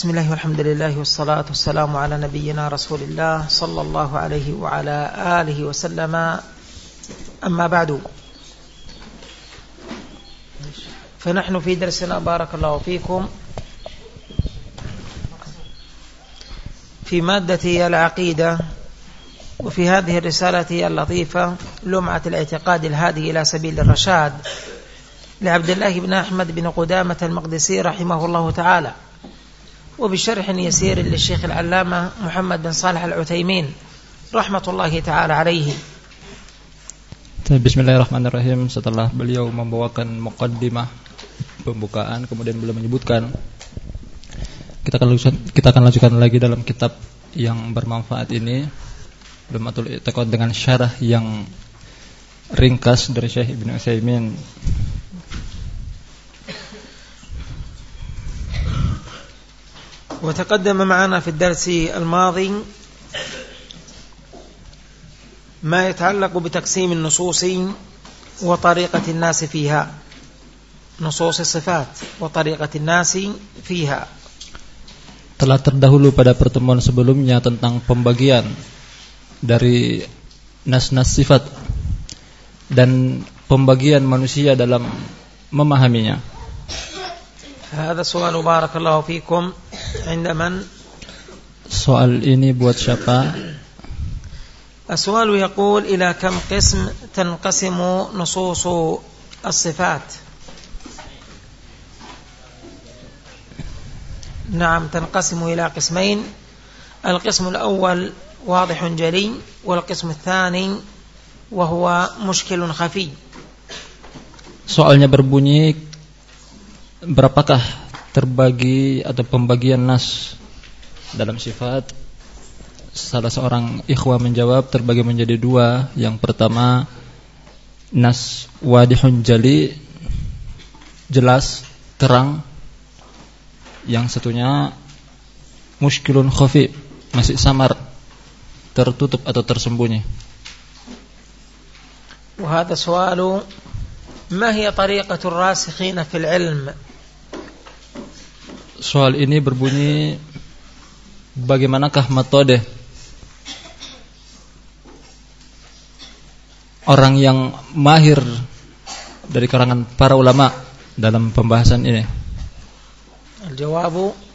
بسم الله والحمد لله والصلاة والسلام على نبينا رسول الله صلى الله عليه وعلى آله وسلم أما بعد فنحن في درسنا بارك الله فيكم في مادة العقيدة وفي هذه الرسالة اللطيفة لمعة الاعتقاد الهادي إلى سبيل الرشاد لعبد الله بن أحمد بن قدامة المقدسي رحمه الله تعالى وبشرح يسير للشيخ العلامة محمد بن صالح العثيمين رحمة الله تعالى عليه Bismillahirrahmanirrahim Setelah beliau membawakan muqaddimah Pembukaan Kemudian beliau menyebutkan Kita akan lanjutkan, kita akan lanjutkan lagi dalam kitab Yang bermanfaat ini Lumatul I'tiqad dengan syarah yang Ringkas dari Syekh Ibn Utsaimin وتقدم معنا في الدرس الماضي ما يتعلق بتقسيم النصوص وطريقة الناس فيها نصوص الصفات وطريقة الناس فيها telah terdahulu pada pertemuan sebelumnya tentang pembagian dari nas-nas sifat dan pembagian manusia dalam memahaminya. هذا السؤال بارك الله فيكم عند من؟ Soal ini buat siapa? السؤال يقول إلى كم قسم تنقسم نصوص الصفات؟ نعم تنقسم إلى قسمين. القسم الأول واضح جلي والقسم الثاني وهو مشكل خفي. Soalnya berbunyi berapakah terbagi atau pembagian nas dalam sifat salah seorang ikhwah menjawab terbagi menjadi dua yang pertama nas wadihun jali jelas terang yang satunya muskilun khafi masih samar tertutup atau tersembunyi وهذا سؤال ما هي طريقة الراسخين في العلم Soal ini berbunyi bagaimanakah metode orang yang mahir dari karangan para ulama dalam pembahasan ini? Al-jawabu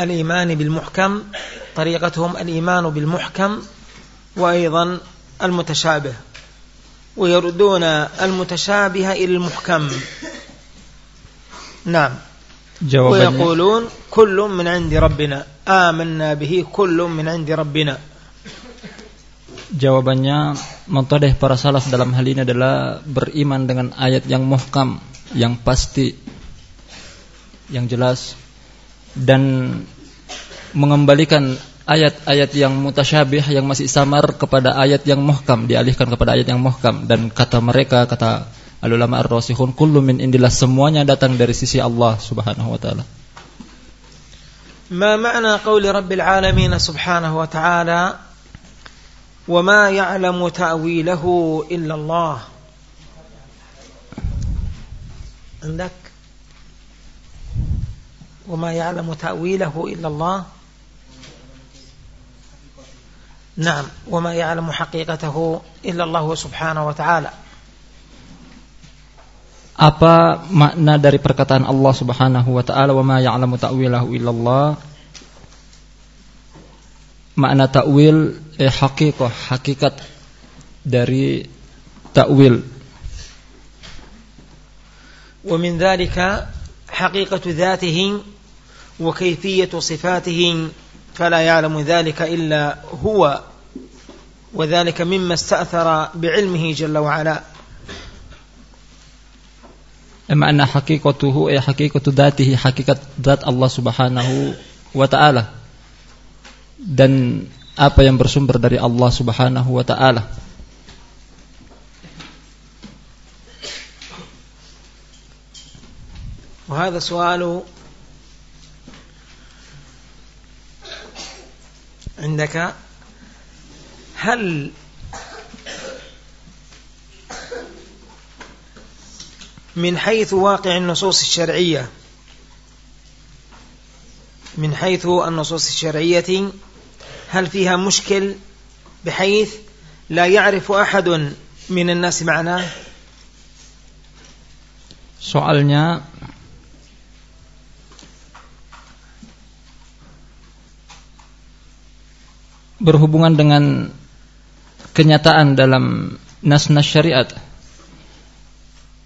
الإيمان بالمحكم طريقتهم الإيمان بالمحكم وأيضا المتشابه ويردون المتشابه إلى المحكم نعم Jawabannya ويقولون كل من عند ربنا آمنا به كل من عند ربنا jawabannya metode para salaf dalam hal ini adalah beriman dengan ayat yang muhkam, yang pasti, yang jelas dan mengembalikan ayat-ayat yang mutasyabih yang masih samar kepada ayat yang muhkam dialihkan kepada ayat yang muhkam dan kata mereka kata al-ulama ar-rasikhun kullu min indillah semuanya datang dari sisi Allah Subhanahu wa taala. ما معنى قول رب العالمين سبحانه وتعالى وما يعلم تأويله إلا الله عندك وما يعلم تأويله إلا الله نعم وما يعلم حقيقته إلا الله سبحانه وتعالى Apa makna dari perkataan Allah Subhanahu wa taala wa ma ya'lamu ta'wilahu illallah? Makna ta'wil eh haqiqah, hakikat dari ta'wil. ومن ذلك حقيقة ذاته وكيفية صفاته فلا يعلم ذلك إلا هو وذلك مما استأثر بعلمه جل وعلا. أما أن حقيقته أي حقيقة ذاته حقيقة ذات الله سبحانه وتعالى. Dan apa yang bersumber dari Allah Subhanahu wa taala. وهذا سؤال عندك. هل من حيث واقع النصوص الشرعية من حيث النصوص الشرعية هل فيها مشكل بحيث لا يعرف أحد من الناس معناه؟ Soalnya berhubungan dengan kenyataan dalam nas-nas syariat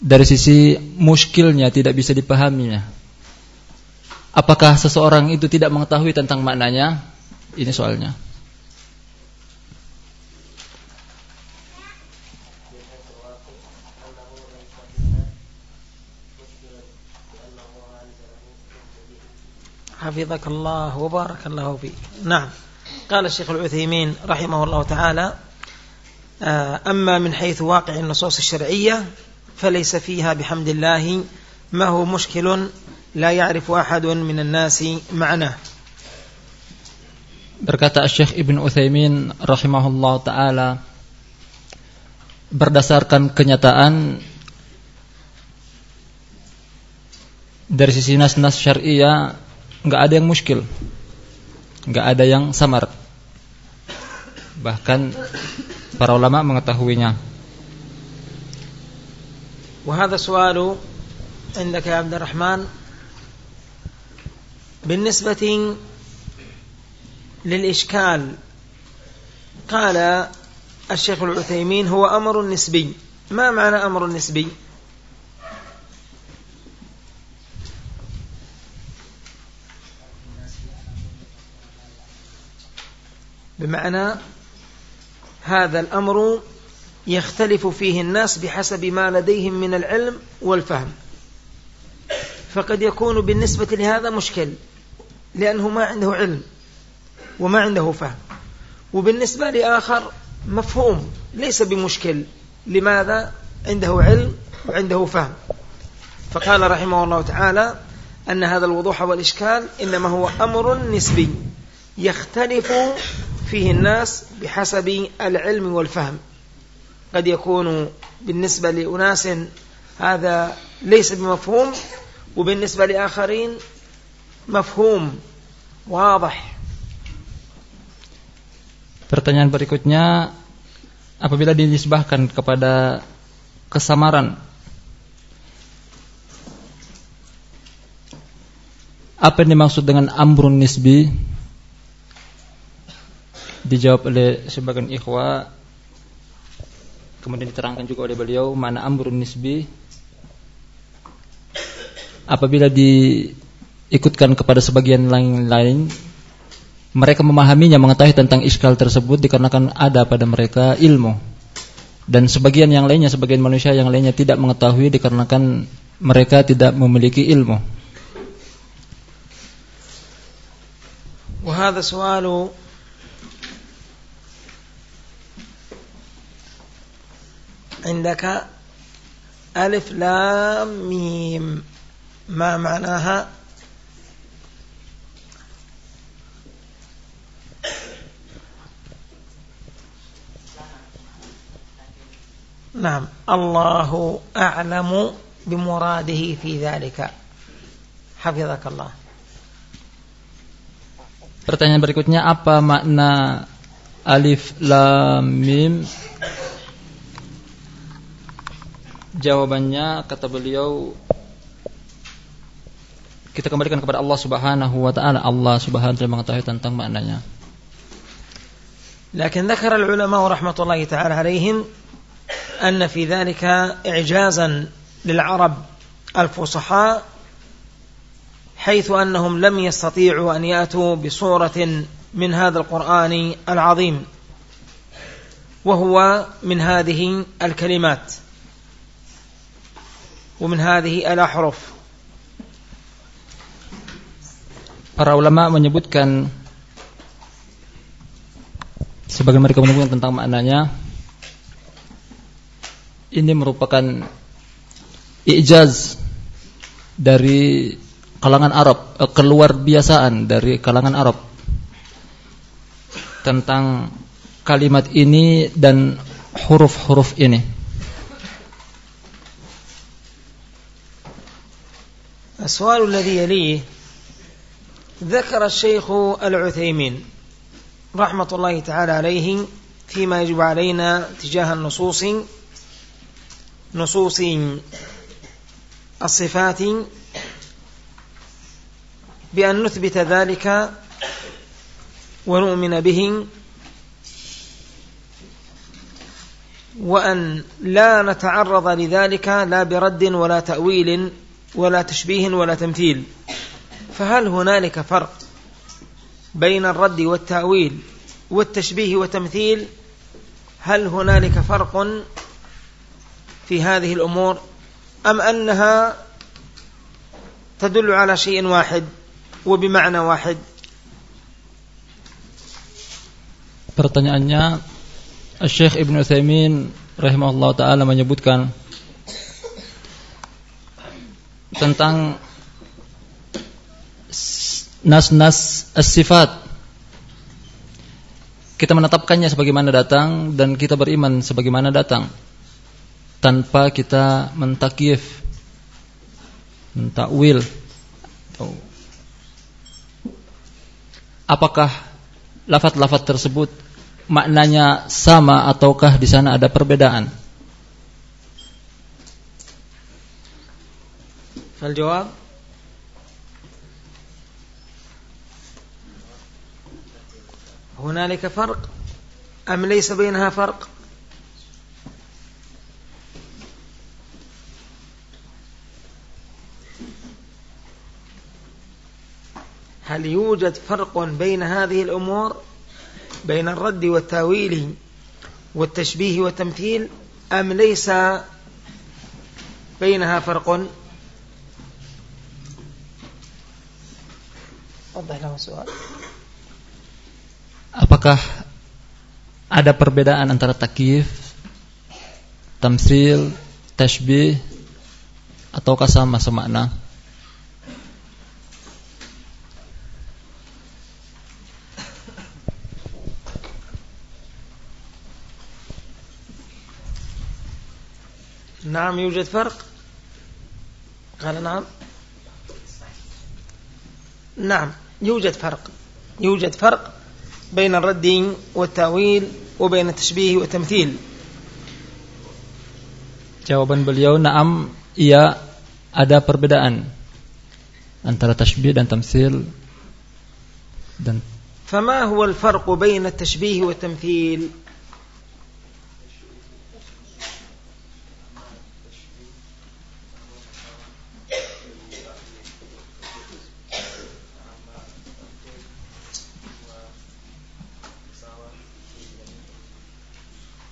dari sisi muskilnya tidak bisa dipahaminya. Apakah seseorang itu tidak mengetahui tentang maknanya? Ini soalnya. حفظك الله وبارك الله فيك نعم قال الشيخ العثيمين رحمه الله تعالى أما من حيث واقع النصوص الشرعية فليس فيها بحمد الله ما هو مشكل لا يعرف أحد من الناس معناه Berkata Syekh Ibn Uthaymin rahimahullah ta'ala Berdasarkan kenyataan Dari sisi nas-nas syariah nggak ada yang muskil nggak ada yang samar Bahkan para ulama mengetahuinya. وهذا سؤال عندك يا عبد الرحمن. بالنسبة للإشكال قال الشيخ العثيمين هو أمر نسبي. ما معنى أمر نسبي؟ بمعنى هذا الأمر يختلف فيه الناس بحسب ما لديهم من العلم والفهم. فقد يكون بالنسبة لهذا مشكل لأنه ما عنده علم وما عنده فهم. وبالنسبة لآخر مفهوم ليس بمشكل. لماذا؟ عنده علم وعنده فهم. فقال رحمه الله تعالى أن هذا الوضوح والإشكال إنما هو أمر نسبي يختلف فيه الناس بحسب العلم والفهم قد يكون بالنسبة لأناس هذا ليس بمفهوم وبالنسبة لآخرين مفهوم واضح Pertanyaan berikutnya apabila dinisbahkan kepada kesamaran apa yang dimaksud dengan amrun nisbi dijawab oleh sebagian ikhwa kemudian diterangkan juga oleh beliau mana amrun nisbi apabila diikutkan kepada sebagian lain-lain mereka memahaminya mengetahui tentang iskal tersebut dikarenakan ada pada mereka ilmu dan sebagian yang lainnya sebagian manusia yang lainnya tidak mengetahui dikarenakan mereka tidak memiliki ilmu وهذا سؤال عندك ألف لام ميم ما معناها نعم الله أعلم بمراده في ذلك حفظك الله Pertanyaan berikutnya apa makna alif lam mim Jawabannya kata beliau kita kembalikan kepada Allah Subhanahu wa taala. Allah Subhanahu taala mengetahui tentang maknanya. لكن ذكر العلماء رحمة الله تعالى عليهم أن في ذلك إعجازا للعرب الفصحاء حيث أنهم لم يستطيعوا أن يأتوا بصورة من هذا القرآن العظيم وهو من هذه الكلمات ومن هذه الأحرف Para ulama menyebutkan sebagian mereka menyebutkan tentang maknanya ini merupakan ijaz dari kalangan Arab, eh, keluar biasaan dari kalangan Arab. tentang kalimat ini dan huruf-huruf ini. السؤال الذي يليه ذكر الشيخ العثيمين رحمة الله تعالى عليه فيما يجب علينا تجاه النصوص نصوص الصفات بأن نثبت ذلك ونؤمن به وأن لا نتعرض لذلك لا برد ولا تأويل. ولا تشبيه ولا تمثيل. فهل هنالك فرق بين الرد والتأويل والتشبيه والتمثيل؟ هل هنالك فرق في هذه الأمور؟ أم أنها تدل على شيء واحد وبمعنى واحد؟ Pertanyaannya Syekh Ibn Uthaymin rahimahullah taala menyebutkan tentang nas-nas as-sifat kita menetapkannya sebagaimana datang dan kita beriman sebagaimana datang tanpa kita mentakif mentakwil apakah lafat-lafat tersebut maknanya sama ataukah di sana ada perbedaan? فالجواب هنالك فرق؟ أم ليس بينها فرق؟ هل يوجد فرق بين هذه الأمور؟ بين الرد والتأويل والتشبيه والتمثيل؟ أم ليس بينها فرق؟ Apakah ada perbedaan antara takif, tamsil, tashbih ataukah sama semakna? نعم يوجد فرق قال نعم نعم يوجد فرق. يوجد فرق بين الرد والتأويل وبين التشبيه والتمثيل. Jawaban beliau na'am iya ada perbedaan antara tashbih dan tamsil dan فما هو الفرق بين التشبيه والتمثيل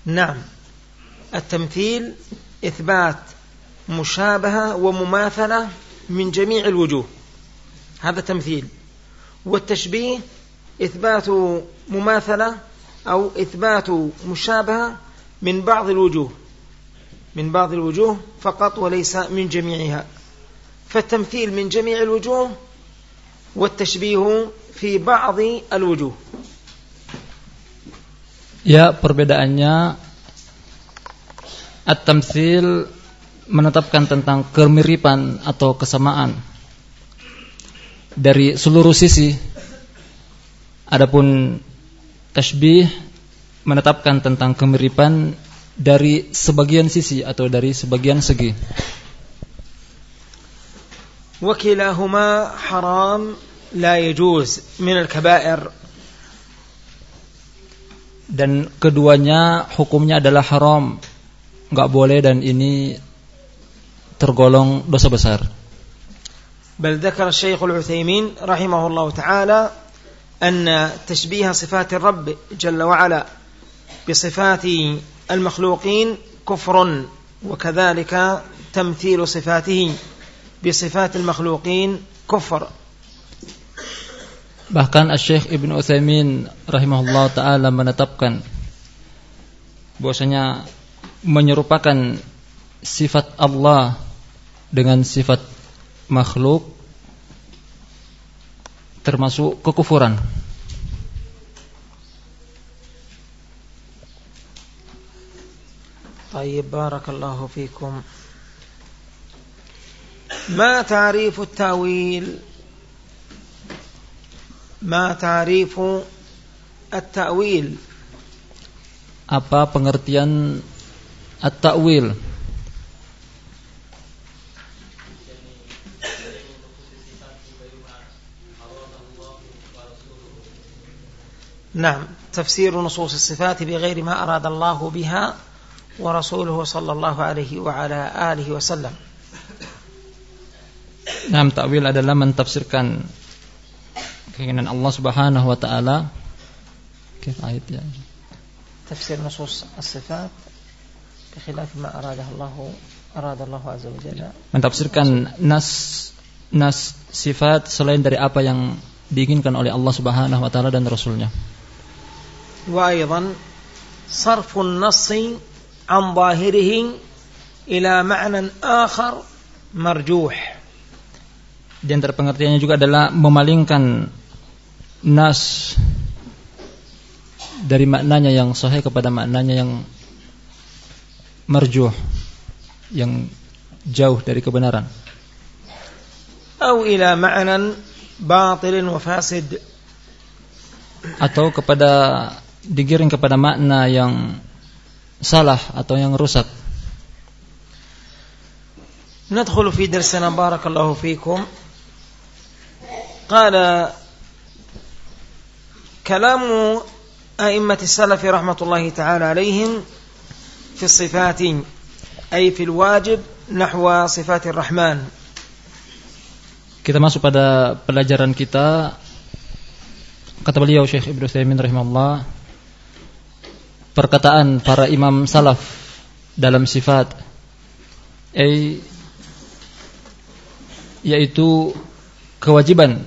نعم. التمثيل إثبات مشابهة ومماثلة من جميع الوجوه. هذا تمثيل. والتشبيه إثبات مماثلة أو إثبات مشابهة من بعض الوجوه. من بعض الوجوه فقط وليس من جميعها. فالتمثيل من جميع الوجوه والتشبيه في بعض الوجوه. Ya, perbedaannya at-tamtsil menetapkan tentang kemiripan atau kesamaan dari seluruh sisi. Adapun tashbih menetapkan tentang kemiripan dari sebagian sisi atau dari sebagian segi. وكلاهما حرام لا يجوز من الكبائر dan keduanya hukumnya adalah haram, nggak boleh dan ini tergolong dosa besar. بل ذكر الشيخ العثيمين رحمه الله تعالى أن تشبيه صفات الرب جل وعلا بصفات المخلوقين كفر وكذلك تمثيل صفاته بصفات المخلوقين كفر Bahkan Syekh Ibn Utsaimin rahimahullah taala menetapkan bahwasanya menyerupakan sifat Allah dengan sifat makhluk termasuk kekufuran. طيب بارك الله فيكم ما تعريف التاويل ما تعريف التأويل. Apa pengertian at-ta'wil? نعم. تفسير نصوص الصفات بغير ما أراد الله بها ورسوله صلى الله عليه وعلى آله وسلم. نعم تأويل adalah mentafsirkan. keinginan Allah Subhanahu wa taala كيف آية يعني تفسير نصوص الصفات بخلاف ما أراده الله أراد الله عز وجل mentafsirkan nas nas sifat selain dari apa yang diinginkan oleh Allah Subhanahu wa taala dan rasulnya وأيضا صرف النص عن ظاهره إلى معنى آخر مرجوح Di antara pengertiannya juga adalah memalingkan nas dari maknanya yang sahih kepada maknanya yang marjuh, yang jauh dari kebenaran. Atau ila ma'nan batil wa fasid. Atau kepada digiring kepada makna yang salah atau yang rusak. ندخل في درسنا بارك الله فيكم قال كلام أئمة السلف رحمة الله تعالى عليهم في الصفات أي في الواجب نحو صفات الرحمن Kita masuk pada pelajaran kita kata beliau Syekh Ibnu Taimin rahimahullah perkataan para imam salaf dalam sifat eh, yaitu kewajiban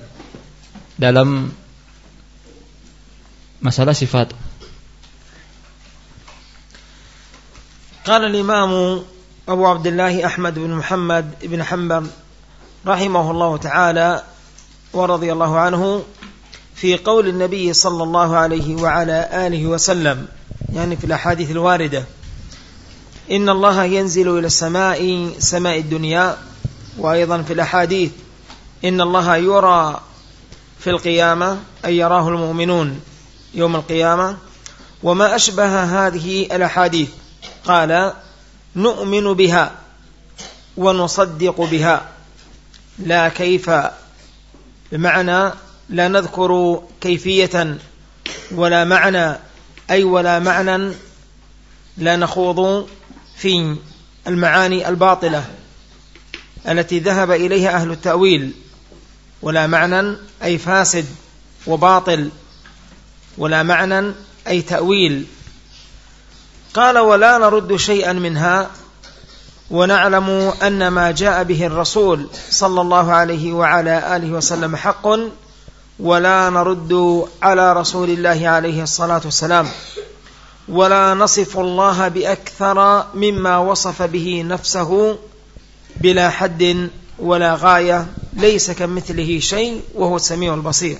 dalam masalah sifat. أبو عبد الله أحمد بن محمد بن حنبل رحمه الله تعالى ورضي الله عنه في قول النبي صلى الله عليه وعلى آله وسلم يعني في الأحاديث الواردة. إن الله ينزل إلى السماء سماء الدنيا وأيضا في الأحاديث. إن الله يرى في القيامة أي يراه المؤمنون. يوم القيامة وما أشبه هذه الأحاديث. قال نؤمن بها ونصدق بها. لا كيف بمعنى لا نذكر كيفية ولا معنى أي ولا معنى لا نخوض في المعاني الباطلة التي ذهب إليها أهل التأويل. ولا معنى أي فاسد وباطل. ولا معنى أي تأويل. قال ولا نرد شيئا منها ونعلم أن ما جاء به الرسول صلى الله عليه وعلى آله وسلم حق ولا نرد على رسول الله عليه الصلاة والسلام. ولا نصف الله بأكثر مما وصف به نفسه بلا حد ولا غاية ليس كمثله شيء وهو السميع البصير.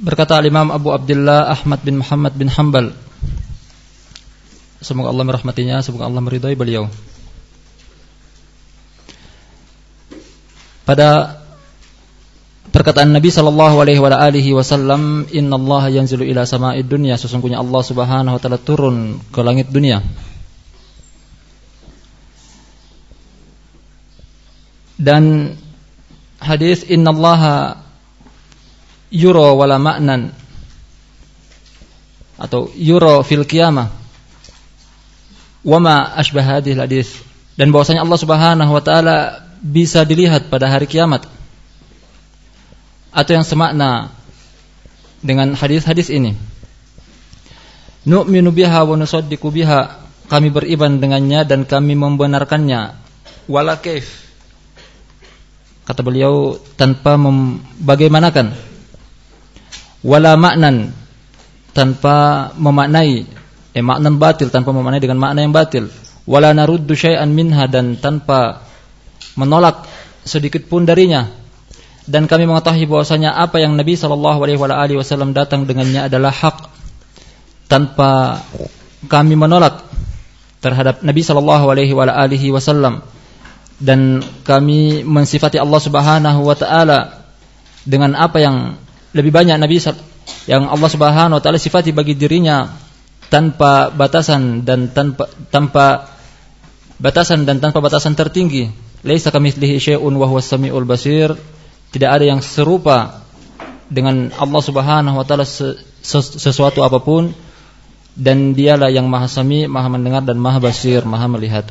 Berkata Imam Abu Abdullah Ahmad bin Muhammad bin Hambal Semoga Allah merahmatinya Semoga Allah meridai beliau Pada perkataan Nabi sallallahu alaihi wasallam, "Inna Allah yanzilu ila sama'id dunya." Sesungguhnya Allah Subhanahu wa taala turun ke langit dunia. Dan hadis "Inna Allah yura wala ma'nan" atau yura fil qiyamah. Wama ashbah hadhihi hadis dan bahwasanya Allah Subhanahu wa taala bisa dilihat pada hari kiamat atau yang semakna dengan hadis-hadis ini. Nu'minu biha wa nusaddiqu biha. Kami beriman dengannya dan kami membenarkannya. Wala kaif. Kata beliau tanpa membagaimanakan. Wala maknan tanpa memaknai eh maknan batil tanpa memaknai dengan makna yang batil. Wala naruddu syai'an minha dan tanpa menolak sedikit pun darinya dan kami mengetahui bahwasanya apa yang Nabi Shallallahu Alaihi Wasallam datang dengannya adalah hak tanpa kami menolak terhadap Nabi sallallahu alaihi wasallam dan kami mensifati Allah Subhanahu wa taala dengan apa yang lebih banyak Nabi yang Allah Subhanahu wa taala sifati bagi dirinya tanpa batasan dan tanpa tanpa batasan dan tanpa batasan tertinggi. Laisa kamitslihi syai'un wa huwas samiul basir. Tidak ada yang serupa dengan Allah Subhanahu wa taala sesuatu apapun dan dialah yang maha sami, maha mendengar dan maha basir, maha melihat.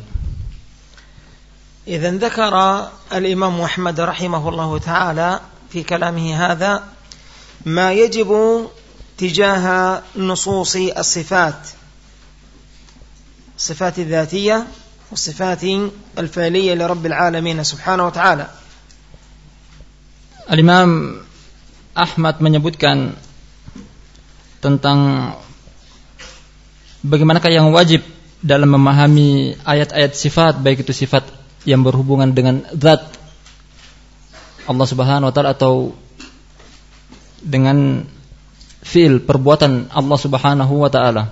إذا ذكر الإمام محمد رحمه الله تعالى في كلامه هذا ما يجب تجاه نصوص الصفات الصفات الذاتية والصفات الفعلية لرب العالمين سبحانه وتعالى Al-Imam Ahmad menyebutkan tentang bagaimanakah yang wajib dalam memahami ayat-ayat sifat baik itu sifat yang berhubungan dengan zat Allah Subhanahu wa taala atau dengan fi'il perbuatan Allah Subhanahu wa taala.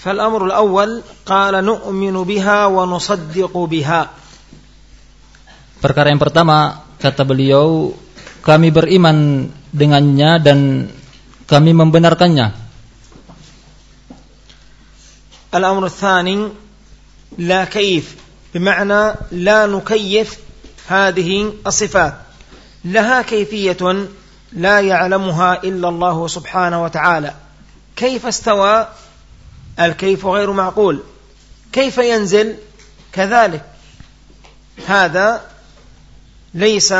فالأمر الأول قال نؤمن بها ونصدق بها. Perkara yang pertama kata beliau kami beriman dengannya dan kami membenarkannya. الأمر الثاني لا كيف بمعنى لا نكيف هذه الصفات لها كيفية لا يعلمها إلا الله سبحانه وتعالى. كيف استوى؟ الكيف غير معقول. كيف ينزل؟ كذلك. هذا ليس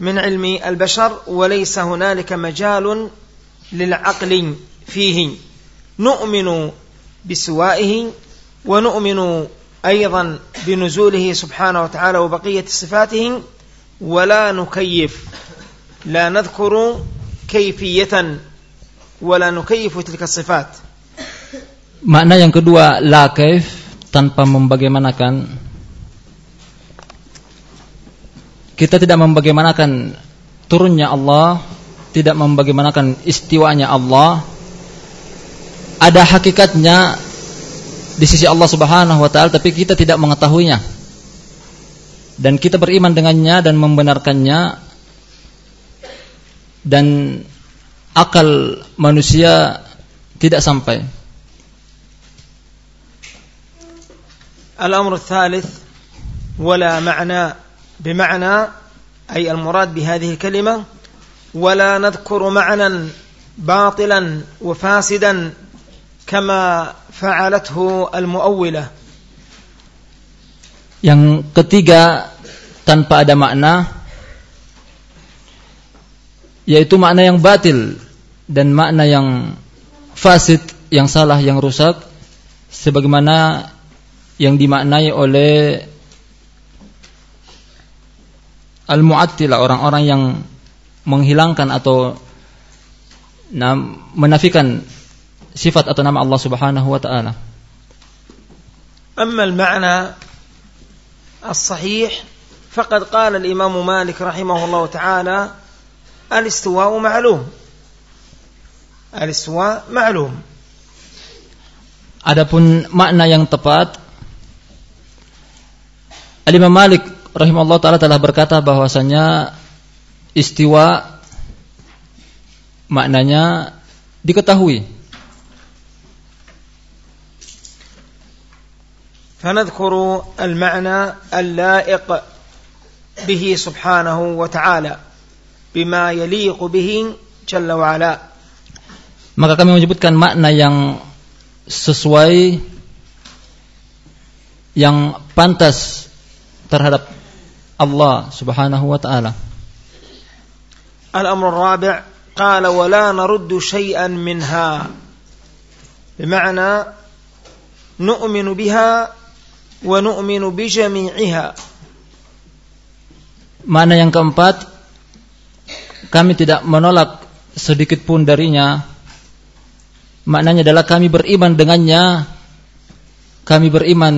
من علم البشر وليس هنالك مجال للعقل فيه. نؤمن بسوائه ونؤمن أيضا بنزوله سبحانه وتعالى وبقية صفاته ولا نكيف. لا نذكر كيفية ولا نكيف تلك الصفات Makna yang kedua la kaif tanpa membagaimanakan kita tidak membagaimanakan turunnya Allah, tidak membagaimanakan istiwanya Allah. Ada hakikatnya di sisi Allah Subhanahu wa taala tapi kita tidak mengetahuinya. Dan kita beriman dengannya dan membenarkannya dan akal manusia tidak sampai. الأمر الثالث ولا معنى بمعنى أي المراد بهذه الكلمة ولا نذكر معنى باطلا وفاسدا كما فعلته المؤولة Yang ketiga tanpa ada makna yaitu makna yang batil dan makna yang fasid, yang salah, yang rusak sebagaimana yang dimaknai oleh al-mu'attilah orang-orang yang menghilangkan atau menafikan sifat atau nama Allah Subhanahu wa taala. أما المعنى الصحيح فقد قال الإمام مالك رحمه الله تعالى الاستواء معلوم الاستواء معلوم Adapun makna yang tepat Al-Imam Malik rahimahullah taala telah berkata bahwasanya istiwa maknanya diketahui فنذكر المعنى اللائق به سبحانه وتعالى bima yaliqu bihi jalla wa ala. Maka kami menyebutkan makna yang sesuai yang pantas terhadap Allah Subhanahu wa taala. Al-amru ar-rabi' qala wa la naruddu syai'an minha. Bima'na nu'minu biha wa nu'minu bi jami'iha. Mana yang keempat kami tidak menolak sedikit pun darinya. Maknanya adalah kami beriman dengannya. Kami beriman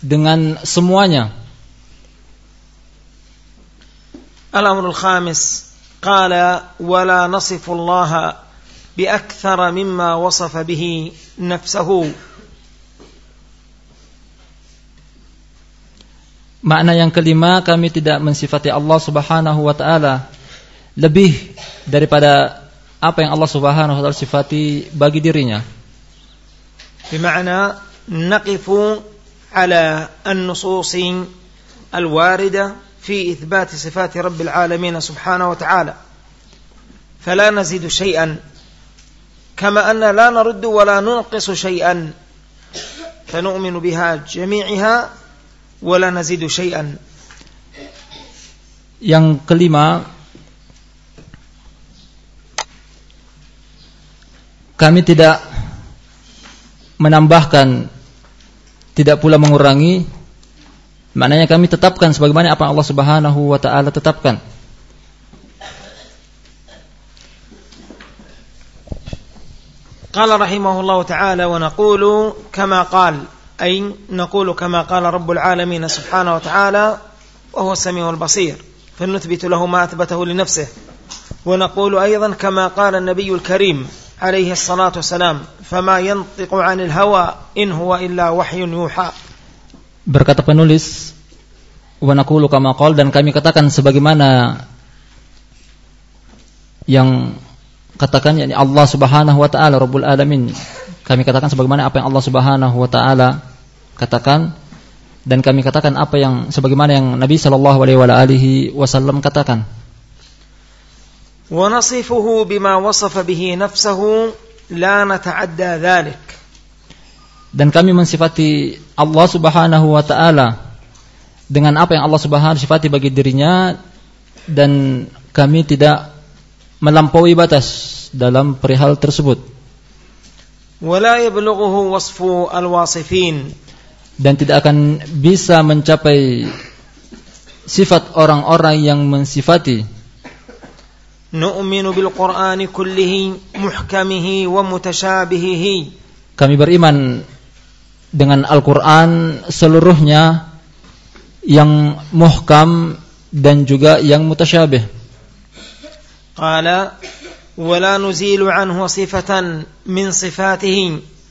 dengan semuanya. Al-amrul khamis qala wala nasifu Allah بأكثر مما وصف به نفسه Makna yang kelima kami tidak mensifati Allah Subhanahu wa taala Lebih daripada apa yang Allah Subhanahu wa taala sifati bagi dirinya. بمعنى نقف على النصوص الواردة في إثبات صفات رب العالمين سبحانه وتعالى فلا نزيد شيئا كما أن لا نرد ولا ننقص شيئا فنؤمن بها جميعها ولا نزيد شيئا Yang kelima kami tidak menambahkan tidak pula mengurangi maknanya kami tetapkan sebagaimana apa Allah Subhanahu wa taala tetapkan قال رحمه الله تعالى ونقول كما قال أي نقول كما قال رب العالمين سبحانه وتعالى وهو السميع البصير فنثبت له ما أثبته لنفسه ونقول أيضا كما قال النبي الكريم عليه الصلاة والسلام فما ينطق عن الهوى إن هو إلا وحي يوحى berkata penulis wa naqulu kama qol dan kami katakan sebagaimana yang katakan yakni Allah Subhanahu wa taala Rabbul Alamin kami katakan sebagaimana apa yang Allah Subhanahu wa taala katakan dan kami katakan apa yang sebagaimana yang Nabi sallallahu alaihi wasallam katakan ونصفه بما وصف به نفسه لا نتعدى ذلك dan kami mensifati Allah Subhanahu wa taala dengan apa yang Allah Subhanahu sifati bagi dirinya dan kami tidak melampaui batas dalam perihal tersebut. ولا يبلغه وصف الواصفين dan tidak akan bisa mencapai sifat orang-orang yang mensifati نؤمن بالقرآن كله محكمه ومتشابهه kami beriman dengan Al-Qur'an seluruhnya yang muhkam dan juga yang mutasyabih قال ولا نزيل عنه صفة من صفاته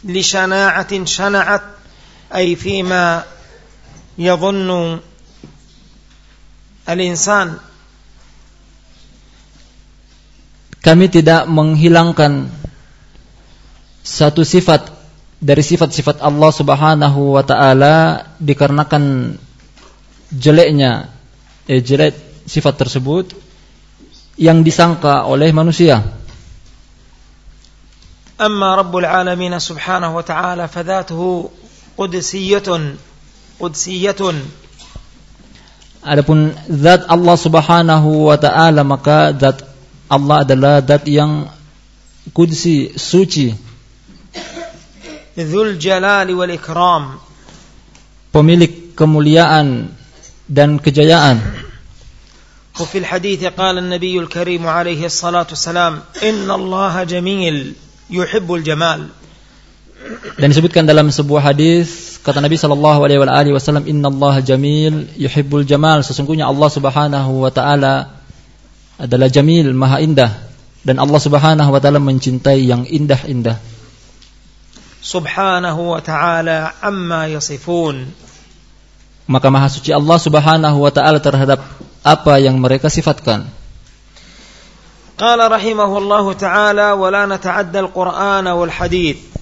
لشناعة شنعت أي فيما يظن الإنسان kami tidak menghilangkan satu sifat dari sifat-sifat Allah Subhanahu wa taala dikarenakan jeleknya eh jelek sifat tersebut yang disangka oleh manusia. أما رب العالمين سبحانه وتعالى فذاته قدسية قدسية Adapun zat Allah Subhanahu wa taala maka zat Allah adalah zat yang kudsi, suci, ذو الجلال والإكرام pemilik kemuliaan dan kejayaan. وفي الحديث قال النبي الكريم عليه الصلاة والسلام إن الله جميل يحب الجمال Dan disebutkan dalam sebuah hadis kata Nabi sallallahu alaihi wasallam innallaha jamil yuhibbul jamal sesungguhnya Allah Subhanahu wa taala adalah jamil, maha indah dan Allah Subhanahu wa taala mencintai yang indah-indah. Subhanahu wa taala amma yasifun. Maka maha suci Allah Subhanahu wa taala terhadap apa yang mereka sifatkan. Qala rahimahullahu taala wa la nata'adda al-Qur'ana wal hadith.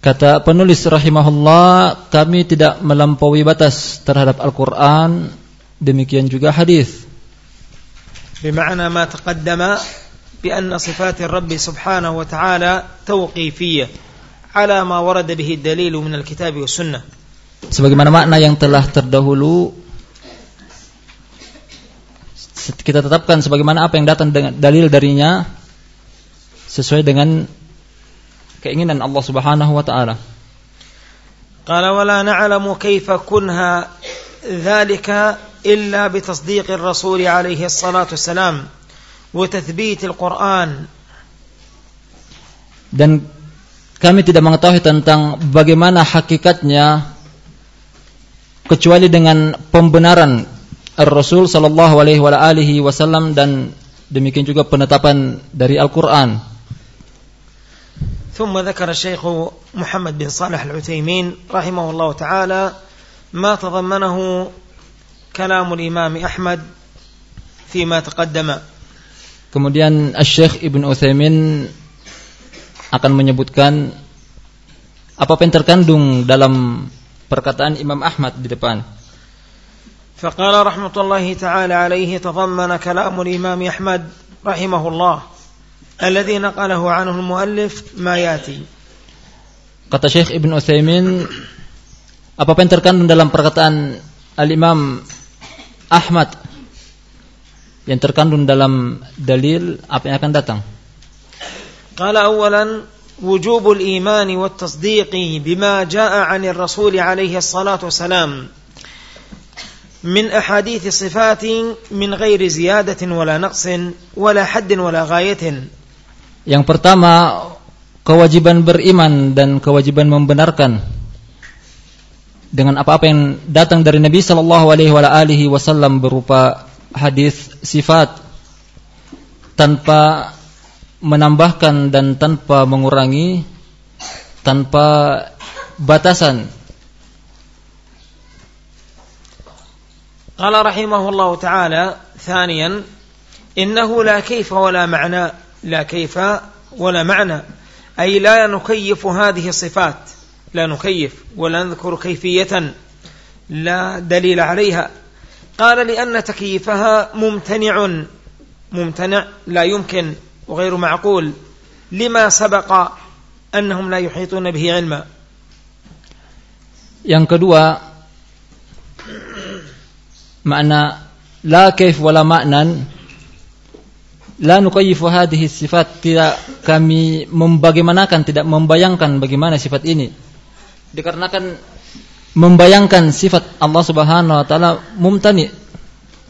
Kata penulis rahimahullah, kami tidak melampaui batas terhadap Al-Quran, demikian juga hadis. بمعنى ما تقدم بأن صفات الرب سبحانه وتعالى توقيفية على ما ورد به الدليل من الكتاب والسنة Sebagaimana makna yang telah terdahulu kita tetapkan sebagaimana apa yang datang dengan dalil darinya sesuai dengan keinginan Allah Subhanahu wa taala. قال ولا نعلم كيف كنها ذلك إلا بتصديق الرسول عليه الصلاة والسلام وتثبيت القرآن Dan kami tidak mengetahui tentang bagaimana hakikatnya kecuali dengan pembenaran Rasul sallallahu alaihi wa alihi wasallam dan demikian juga penetapan dari Al-Qur'an. ثم ذكر الشيخ محمد بن صالح العثيمين رحمه الله تعالى ما تضمنه كلام الإمام أحمد فيما تقدم Kemudian Syekh Ibn Uthaymin akan menyebutkan apa yang terkandung dalam perkataan Imam Ahmad di depan. فقال رحمة الله تعالى عليه تضمن كلام الإمام أحمد رحمه الله الذي نقله عنه المؤلف ما ياتي Kata Syekh Ibn Uthaymin apa yang terkandung dalam perkataan Al-Imam Ahmad yang terkandung dalam dalil apa yang akan datang. قال أولا وجوب الإيمان والتصديق بما جاء عن الرسول عليه الصلاة والسلام من أحاديث صفات من غير زيادة ولا نقص ولا حد ولا غاية Yang pertama kewajiban beriman dan kewajiban membenarkan dengan apa-apa yang datang dari Nabi sallallahu alaihi wasallam berupa hadis sifat tanpa menambahkan dan tanpa mengurangi tanpa batasan قال رحمه الله تعالى ثانيا إنه لا كيف ولا معنى لا كيف ولا معنى أي لا نكيف هذه الصفات لا نكيف ولا نذكر كيفية لا دليل عليها قال لأن تكييفها ممتنع ممتنع لا يمكن وغير معقول لما سبق أنهم لا يحيطون به علما Yang kedua makna la kaif wala ma'nan la nukayyifu hadhihi sifat tidak kami membagaimanakan tidak membayangkan bagaimana sifat ini dikarenakan membayangkan sifat Allah Subhanahu wa taala mumtani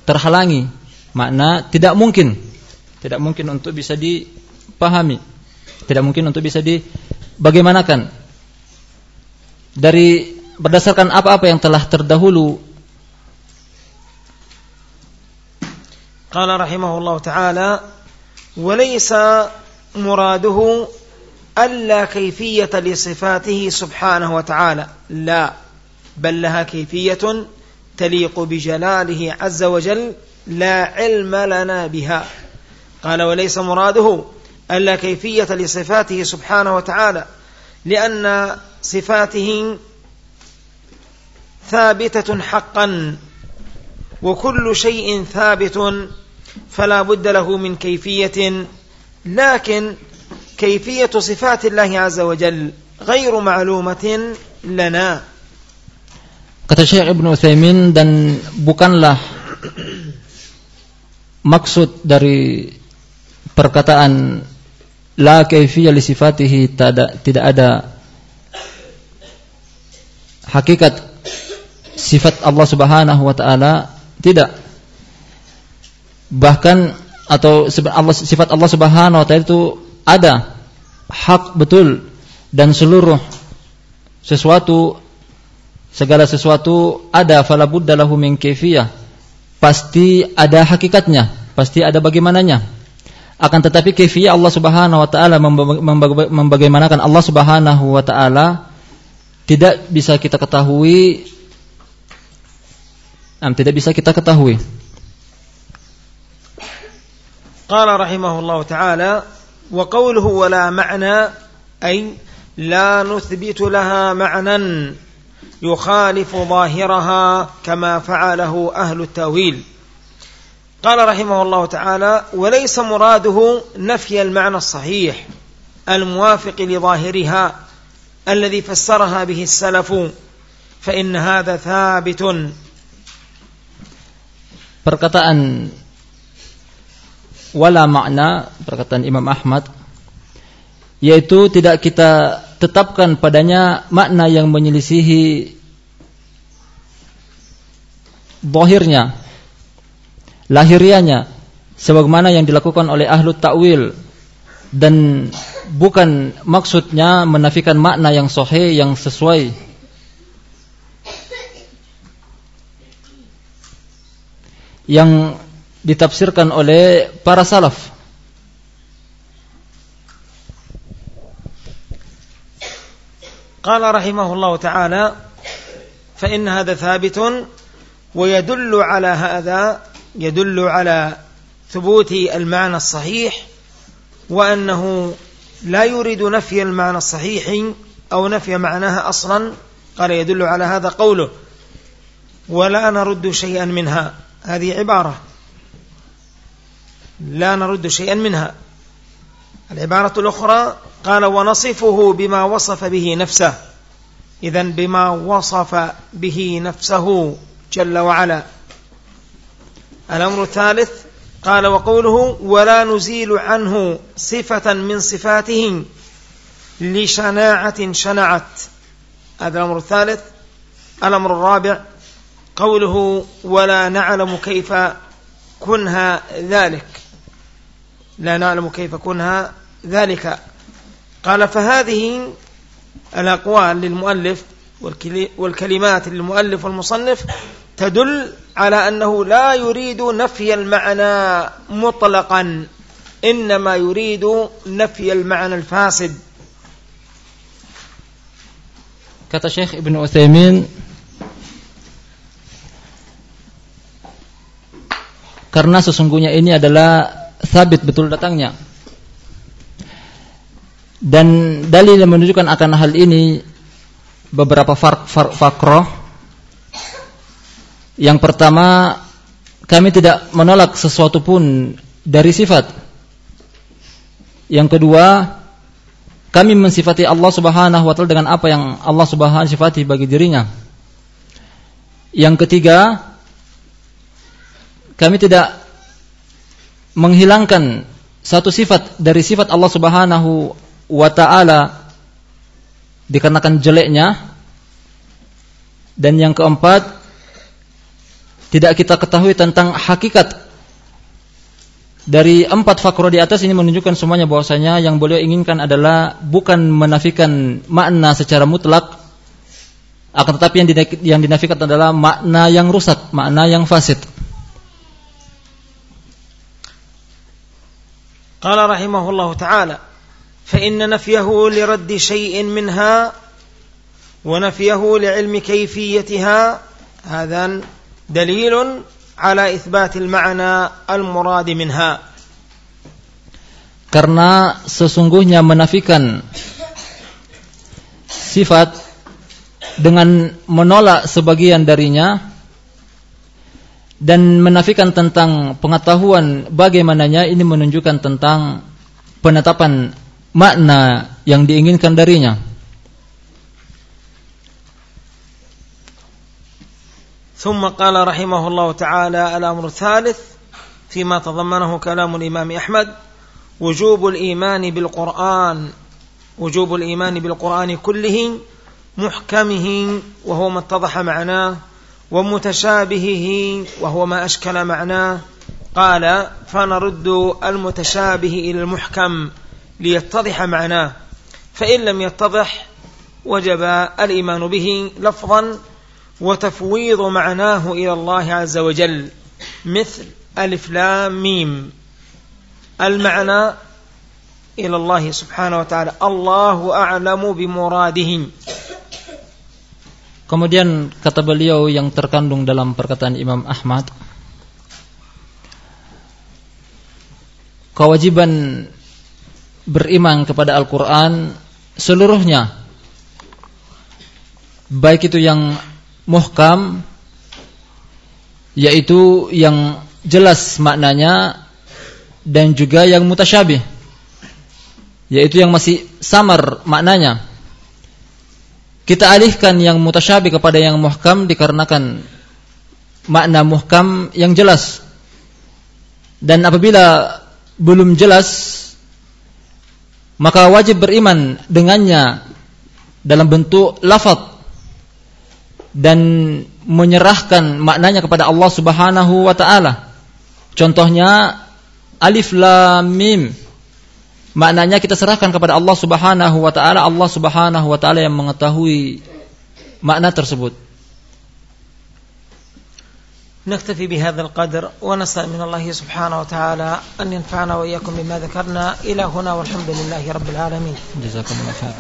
terhalangi makna tidak mungkin tidak mungkin untuk bisa dipahami tidak mungkin untuk bisa dibagaimanakan dari berdasarkan apa-apa yang telah terdahulu قال رحمه الله تعالى وليس مراده ألا كيفية لصفاته سبحانه وتعالى. لا بل لها كيفية تليق بجلاله عز وجل لا علم لنا بها. قال وليس مراده ألا كيفية لصفاته سبحانه وتعالى لأن صفاته ثابتة حقا وكل شيء ثابت فلا بد له من كيفية. لكن كيفية صفات الله عز وجل غير معلومة لنا kata Syekh Ibn Uthaymin dan bukanlah maksud dari perkataan la kaifiyah li sifatihi tidak ada hakikat sifat Allah Subhanahu wa taala tidak bahkan atau Allah, sifat Allah Subhanahu wa taala itu ada hak betul dan seluruh sesuatu segala sesuatu ada falabud dalam min pasti ada hakikatnya pasti ada bagaimananya. Akan tetapi kefia Allah Subhanahu wa taala membagaimanakan Allah Subhanahu wa taala tidak bisa kita ketahui. Am tidak bisa kita ketahui. Qala rahimahullahu taala وقوله ولا معنى أي لا نثبت لها معنى يخالف ظاهرها كما فعله أهل التأويل. قال رحمه الله تعالى وليس مراده نفي المعنى الصحيح الموافق لظاهرها الذي فسرها به السلف فإن هذا ثابت. Perkataan wala makna perkataan Imam Ahmad yaitu tidak kita tetapkan padanya makna yang menyelisihi bohirnya lahirianya sebagaimana yang dilakukan oleh ahlu takwil dan bukan maksudnya menafikan makna yang sahih yang sesuai. Yang ditafsirkan oleh para salaf. قال رحمه الله تعالى فإن هذا ثابت ويدل على هذا يدل على ثبوت المعنى الصحيح وأنه لا يريد نفي المعنى الصحيح أو نفي معناها أصلا قال يدل على هذا قوله ولا نرد شيئا منها هذه عبارة لا نرد شيئا منها. العبارة الأخرى قال ونصفه بما وصف به نفسه. إذا بما وصف به نفسه جل وعلا. الأمر الثالث قال وقوله ولا نزيل عنه صفة من صفاته لشناعة شنعت. هذا الأمر الثالث. الأمر الرابع قوله ولا نعلم كيف كنها ذلك. لا نعلم كيف كنها ذلك. قال فهذه الأقوال للمؤلف والكلمات للمؤلف والمصنف تدل على أنه لا يريد نفي المعنى مطلقا إنما يريد نفي المعنى الفاسد. Kata Syekh Ibn Uthaymin Karena sesungguhnya ini adalah Sabit betul datangnya. Dan dalil yang menunjukkan akan hal ini Beberapa fakroh. Yang pertama Kami tidak menolak sesuatu pun Dari sifat. Yang kedua kami mensifati Allah Subhanahu wa taala dengan apa yang Allah Subhanahu sifati bagi dirinya. Yang ketiga, kami tidak menghilangkan satu sifat dari sifat Allah Subhanahu wa taala dikarenakan jeleknya. Dan yang keempat, tidak kita ketahui tentang hakikat dari empat fakro di atas ini menunjukkan semuanya bahwasanya yang beliau inginkan adalah bukan menafikan makna secara mutlak akan tetapi yang dinafikan adalah makna yang rusak, makna yang fasid. Qala rahimahullah taala fa inna nafyahu li radd shay'in minha wa nafyahu li ilmi kayfiyatiha hadha dalilun على إثبات المعنى المراد منها karena sesungguhnya menafikan sifat dengan menolak sebagian darinya dan menafikan tentang pengetahuan bagaimananya ini menunjukkan tentang penetapan makna yang diinginkan darinya ثم قال رحمه الله تعالى الأمر الثالث فيما تضمنه كلام الإمام أحمد وجوب الإيمان بالقرآن وجوب الإيمان بالقرآن كله محكمه وهو ما اتضح معناه ومتشابهه وهو ما أشكل معناه قال فنرد المتشابه إلى المحكم ليتضح معناه فإن لم يتضح وجب الإيمان به لفظا وتفويض معناه إلى الله عز وجل مثل ألف لام ميم. المعنى إلى الله سبحانه وتعالى الله أعلم بمراده. Kemudian kata beliau yang terkandung dalam perkataan Imam Ahmad Kewajiban beriman kepada Al-Quran seluruhnya Baik itu yang muhkam yaitu yang jelas maknanya dan juga yang mutasyabih yaitu yang masih samar maknanya kita alihkan yang mutasyabih kepada yang muhkam dikarenakan makna muhkam yang jelas dan apabila belum jelas maka wajib beriman dengannya dalam bentuk lafaz dan menyerahkan maknanya kepada Allah Subhanahu wa taala. Contohnya alif lam mim. Maknanya kita serahkan kepada Allah Subhanahu wa taala, Allah Subhanahu wa taala yang mengetahui makna tersebut. نكتفي بهذا القدر ونسأل من الله سبحانه وتعالى أن ينفعنا وإياكم بما ذكرنا إلى هنا والحمد لله رب العالمين جزاكم الله خير